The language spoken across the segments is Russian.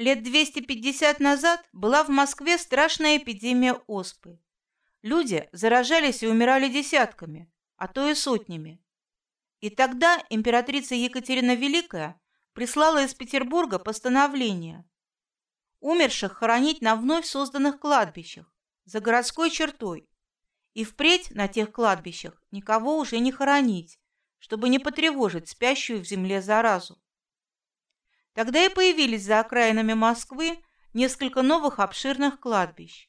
Лет 250 назад была в Москве страшная эпидемия оспы. Люди заражались и умирали десятками, а то и сотнями. И тогда императрица Екатерина Великая прислала из Петербурга постановление умерших хоронить на вновь созданных кладбищах за городской чертой и впредь на тех кладбищах никого уже не хоронить, чтобы не потревожить спящую в земле заразу. Тогда и появились за окраинами Москвы несколько новых обширных кладбищ.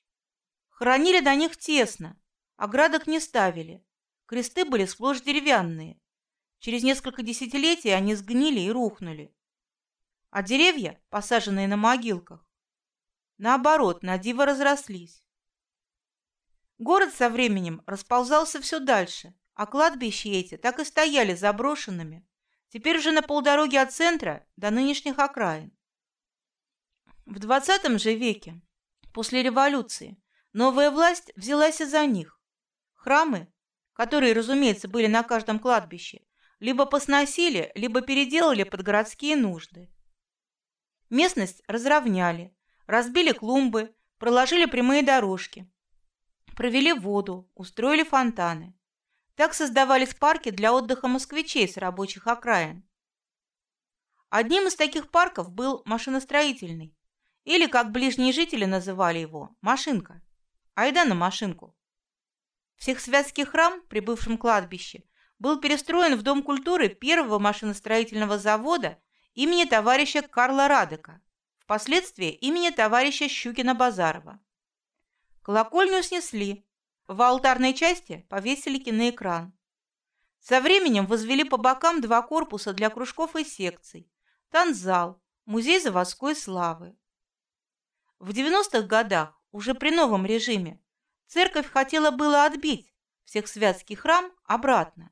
Хоронили до них тесно, оградок не ставили, кресты были сплошь деревянные. Через несколько десятилетий они сгнили и рухнули. А деревья, посаженные на могилках, наоборот, на диво разрослись. Город со временем расползался все дальше, а кладбища эти так и стояли заброшенными, Теперь уже на полдороги от центра до нынешних окраин. В двадцатом же веке, после революции, новая власть взялась и за них. Храмы, которые, разумеется, были на каждом кладбище, либо посносили, либо переделали под городские нужды. Местность разровняли, разбили клумбы, проложили прямые дорожки, провели воду, устроили фонтаны. Так создавались парки для отдыха москвичей с рабочих окраин. Одним из таких парков был машиностроительный, или, как ближние жители называли его, машинка. Айда на машинку. Всехсвятский храм при бывшем кладбище был перестроен в Дом культуры первого машиностроительного завода имени товарища Карла Радека, впоследствии имени товарища Щукина-Базарова. Колокольню снесли, в алтарной части повесили киноэкран. Со временем возвели по бокам два корпуса для кружков и секций, танцзал, музей заводской славы. В 90-х годах, уже при новом режиме, церковь хотела было отбить всех святский храм обратно.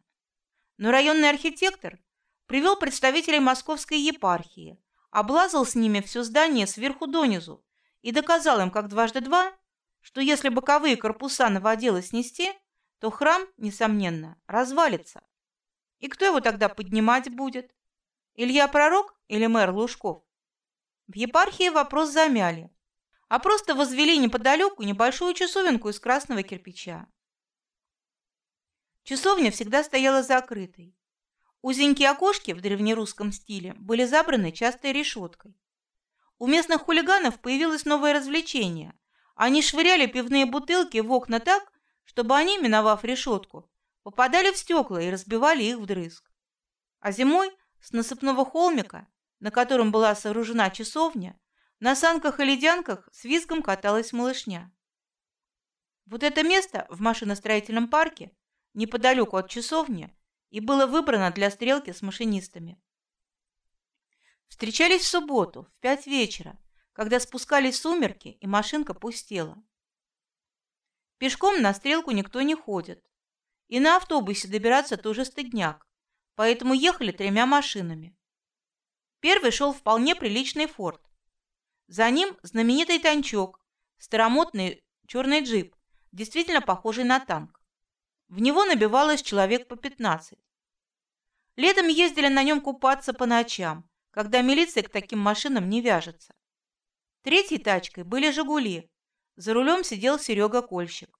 Но районный архитектор привел представителей московской епархии, облазал с ними все здание сверху донизу и доказал им, как дважды два что если боковые корпуса новодела снести, то храм, несомненно, развалится. И кто его тогда поднимать будет? Илья Пророк или мэр Лужков? В епархии вопрос замяли, а просто возвели неподалеку небольшую часовенку из красного кирпича. Часовня всегда стояла закрытой. Узенькие окошки в древнерусском стиле были забраны частой решеткой. У местных хулиганов появилось новое развлечение они швыряли пивные бутылки в окна так, чтобы они, миновав решетку, попадали в стекла и разбивали их вдрызг. А зимой с насыпного холмика, на котором была сооружена часовня, на санках и ледянках с визгом каталась малышня. Вот это место в машиностроительном парке, неподалеку от часовни, и было выбрано для стрелки с машинистами. Встречались в субботу в пять вечера когда спускались сумерки и машинка пустела. Пешком на стрелку никто не ходит, и на автобусе добираться тоже стыдняк, поэтому ехали тремя машинами. Первый шел вполне приличный форт, за ним знаменитый танчок, старомодный черный джип, действительно похожий на танк. В него набивалось человек по пятнадцать. Летом ездили на нем купаться по ночам, когда милиция к таким машинам не вяжется. Третьей тачкой были Жигули. За рулем сидел Серега Кольщик.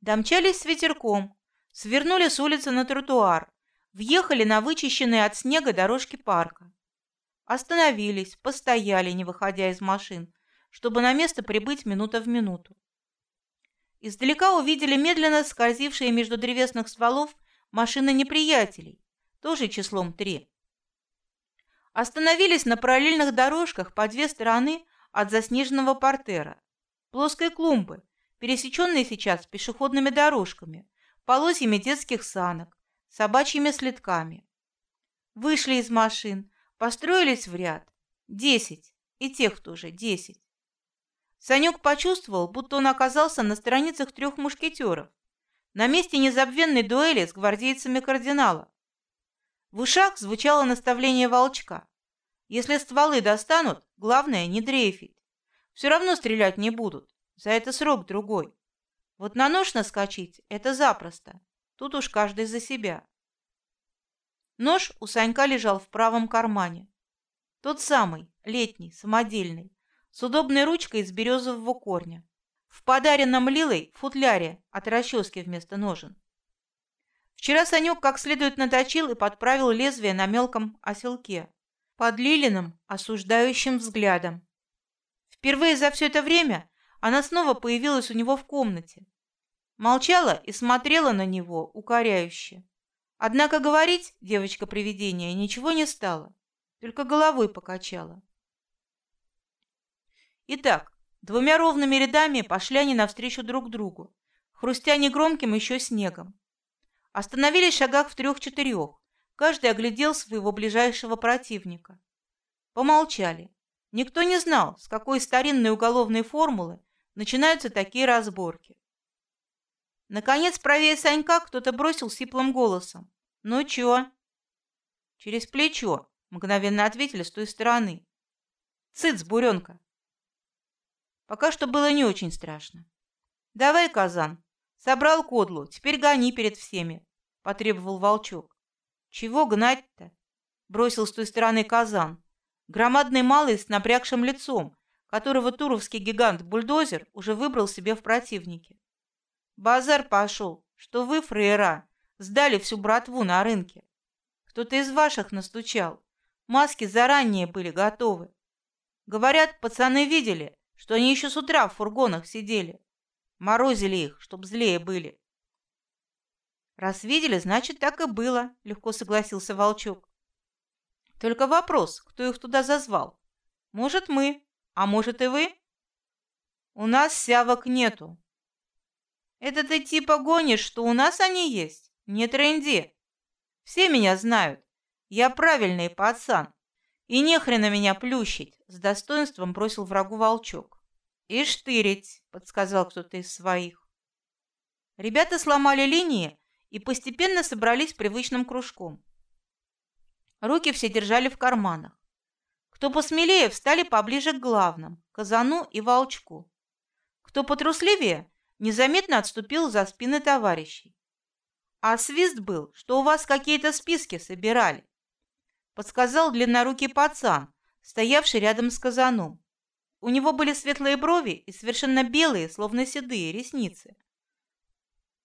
Домчались с ветерком, свернули с улицы на тротуар, въехали на вычищенные от снега дорожки парка. Остановились, постояли, не выходя из машин, чтобы на место прибыть минута в минуту. Издалека увидели медленно скользившие между древесных стволов машины неприятелей, тоже числом три остановились на параллельных дорожках по две стороны от заснеженного портера, плоской клумбы, пересеченные сейчас пешеходными дорожками, полозьями детских санок, собачьими следками. Вышли из машин, построились в ряд. Десять. И тех тоже десять. Санек почувствовал, будто он оказался на страницах трех мушкетеров, на месте незабвенной дуэли с гвардейцами кардинала. В ушах звучало наставление волчка. Если стволы достанут, главное не дрейфить. Все равно стрелять не будут. За это срок другой. Вот на нож наскочить – это запросто. Тут уж каждый за себя. Нож у Санька лежал в правом кармане. Тот самый, летний, самодельный, с удобной ручкой из березового корня, в подаренном Лилой футляре от расчески вместо ножен. Вчера Санек как следует наточил и подправил лезвие на мелком оселке, под Лилиным осуждающим взглядом. Впервые за все это время она снова появилась у него в комнате. Молчала и смотрела на него укоряюще. Однако говорить девочка-привидение ничего не стала, только головой покачала. Итак, двумя ровными рядами пошли они навстречу друг другу, хрустя негромким еще снегом. Остановились в шагах в трех-четырех, каждый оглядел своего ближайшего противника. Помолчали. Никто не знал, с какой старинной уголовной формулы начинаются такие разборки. Наконец, правее Санька кто-то бросил сиплым голосом: "Ну чё?" "Через плечо", мгновенно ответили с той стороны. "Цыц, буренка". Пока что было не очень страшно. "Давай, казан, собрал кодлу, теперь гони перед всеми", потребовал волчок. "Чего гнать-то?" бросил с той стороны казан, громадный малый с напрягшим лицом, которого туровский гигант-бульдозер уже выбрал себе в противники. Базар пошел, что вы, фрейра, сдали всю братву на рынке. Кто-то из ваших настучал. Маски заранее были готовы. Говорят, пацаны видели, что они еще с утра в фургонах сидели. Морозили их, чтоб злее были. Раз видели, значит, так и было, легко согласился Волчок. Только вопрос, кто их туда зазвал? Может, мы, а может и вы? У нас сявок нету, это ты типа гонишь, что у нас они есть? Не тренди. Все меня знают. Я правильный пацан. И не хрена меня плющить, с достоинством бросил врагу волчок. И штырить, подсказал кто-то из своих. Ребята сломали линии и постепенно собрались привычным кружком. Руки все держали в карманах. Кто посмелее, встали поближе к главным, казану и волчку. Кто потрусливее, незаметно отступил за спины товарищей. А свист был, что у вас какие-то списки собирали, подсказал длиннорукий пацан, стоявший рядом с казаном. У него были светлые брови и совершенно белые, словно седые ресницы.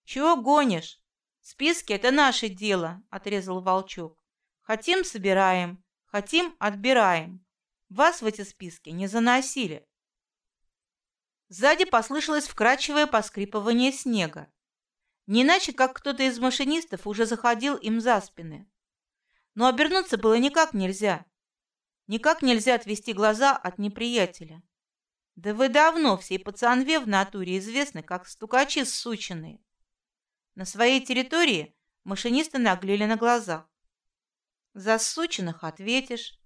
Чего гонишь? Списки это наше дело, отрезал волчок. Хотим собираем, хотим отбираем. Вас в эти списки не заносили. Сзади послышалось вкрадчивое поскрипывание снега. Не иначе, как кто-то из машинистов уже заходил им за спины. Но обернуться было никак нельзя. Никак нельзя отвести глаза от неприятеля. Да вы давно всей пацанве в натуре известны как стукачи сученные. На своей территории машинисты наглели на глазах. За сученных ответишь.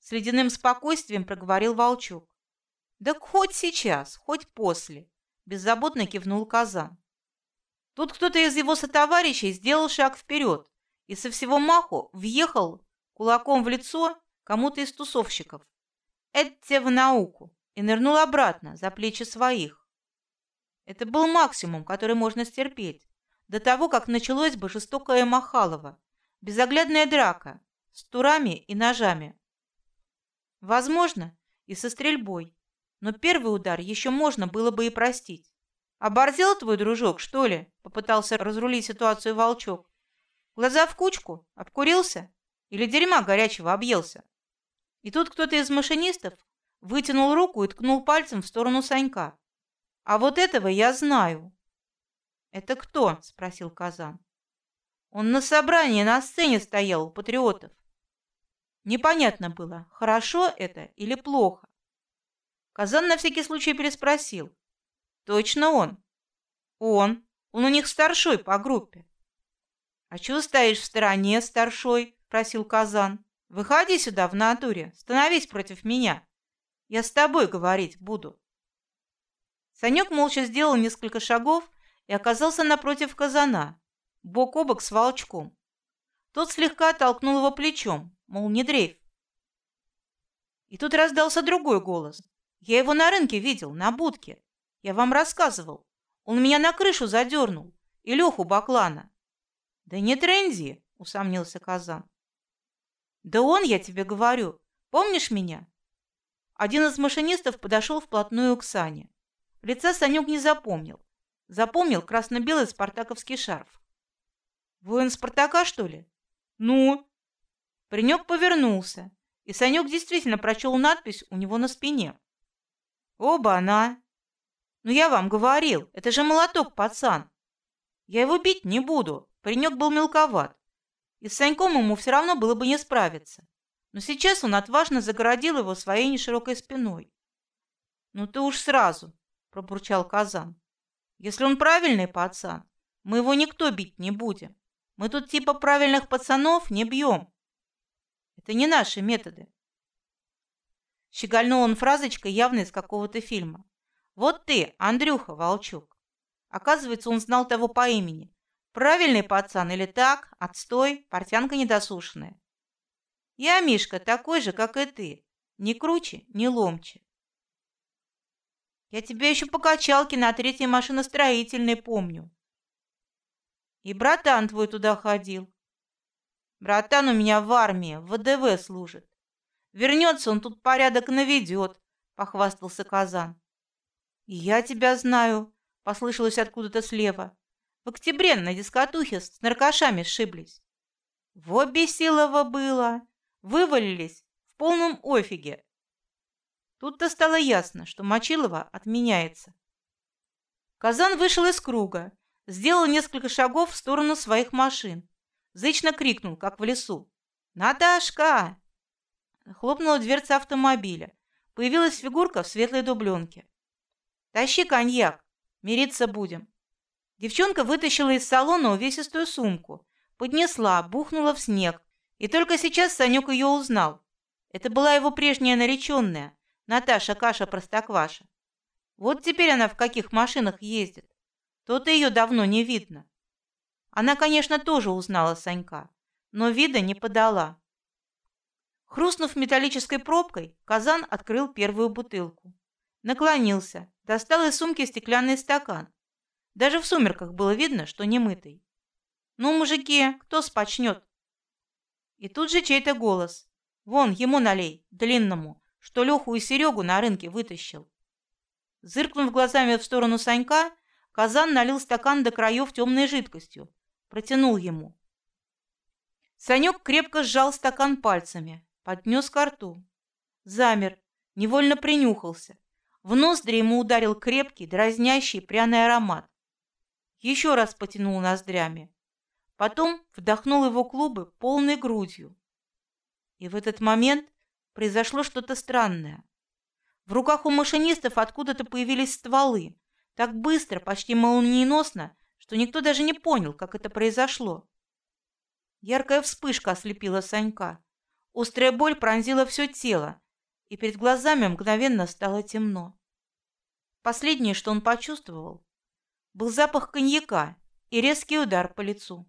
С ледяным спокойствием проговорил волчок. Да хоть сейчас, хоть после, беззаботно кивнул Казан. Тут кто-то из его сотоварищей сделал шаг вперед и со всего маху въехал кулаком в лицо кому-то из тусовщиков. Это в науку и нырнул обратно за плечи своих. Это был максимум, который можно стерпеть до того, как началось бы жестокое махалово, безоглядная драка с турами и ножами. Возможно, и со стрельбой но первый удар еще можно было бы и простить. Оборзел твой дружок, что ли? Попытался разрулить ситуацию волчок. Глаза в кучку, обкурился или дерьма горячего объелся. И тут кто-то из машинистов вытянул руку и ткнул пальцем в сторону Санька. А вот этого я знаю. Это кто? спросил Казан. Он на собрании на сцене стоял у патриотов. Непонятно было, хорошо это или плохо. Казан на всякий случай переспросил. Точно он? Он. Он у них старшой по группе. А чего стоишь в стороне, старшой? просил Казан. Выходи сюда в натуре, становись против меня. Я с тобой говорить буду. Санек молча сделал несколько шагов и оказался напротив Казана, бок о бок с волчком. Тот слегка толкнул его плечом, мол, не дрейф. И тут раздался другой голос. Я его на рынке видел, на будке. Я вам рассказывал. Он меня на крышу задернул. И Леху Баклана. Да не тренди, усомнился Казан. Да он, я тебе говорю. Помнишь меня? Один из машинистов подошел вплотную к Сане. Лица Санек не запомнил. Запомнил красно-белый спартаковский шарф. Воин Спартака, что ли? Ну? Паренек повернулся, и Санек действительно прочел надпись у него на спине. Оба она. Ну я вам говорил, это же молоток, пацан. Я его бить не буду. Паренек был мелковат. И с Саньком ему все равно было бы не справиться. Но сейчас он отважно загородил его своей неширокой спиной. Ну ты уж сразу, пробурчал Казан. Если он правильный пацан, мы его никто бить не будем. Мы тут типа правильных пацанов не бьем. Это не наши методы. Щегольнул он фразочкой явно из какого-то фильма. Вот ты, Андрюха Волчук. Оказывается, он знал того по имени. Правильный пацан или так? Отстой, портянка недосушенная. Я, Мишка, такой же, как и ты. Ни круче, ни ломче. Я тебя еще по качалке на третьей машиностроительной помню. И братан твой туда ходил. Братан у меня в армии, в ВДВ служит. Вернется он тут порядок наведет, похвастался Казан. И я тебя знаю, послышалось откуда-то слева. В октябре на дискотухе с наркошами сшиблись. Во бесилово было. Вывалились в полном офиге. Тут-то стало ясно, что Мочилова отменяется. Казан вышел из круга, сделал несколько шагов в сторону своих машин. Зычно крикнул, как в лесу. «Наташка!» Хлопнула дверца автомобиля. Появилась фигурка в светлой дубленке. «Тащи коньяк, мириться будем». Девчонка вытащила из салона увесистую сумку, поднесла, бухнула в снег, и только сейчас Санек ее узнал. Это была его прежняя нареченная, Наташа Каша Простокваша. Вот теперь она в каких машинах ездит. То-то ее давно не видно. Она, конечно, тоже узнала Санька, но вида не подала. Хрустнув металлической пробкой, Казан открыл первую бутылку. Наклонился, достал из сумки стеклянный стакан, даже в сумерках было видно, что не мытый. Ну, мужики, кто спочнет? И тут же чей-то голос: "Вон ему налей, длинному, что Леху и Серегу на рынке вытащил". Зыркнув глазами в сторону Санька, Казан налил стакан до краев темной жидкостью, протянул ему. Санек крепко сжал стакан пальцами, поднес к рту, замер, невольно принюхался. В ноздри ему ударил крепкий, дразнящий пряный аромат еще раз потянул ноздрями, потом вдохнул его клубы полной грудью. И в этот момент произошло что-то странное. В руках у машинистов откуда-то появились стволы, так быстро, почти молниеносно, что никто даже не понял, как это произошло. Яркая вспышка ослепила Санька. Острая боль пронзила все тело, и перед глазами мгновенно стало темно. Последнее, что он почувствовал, был запах коньяка и резкий удар по лицу.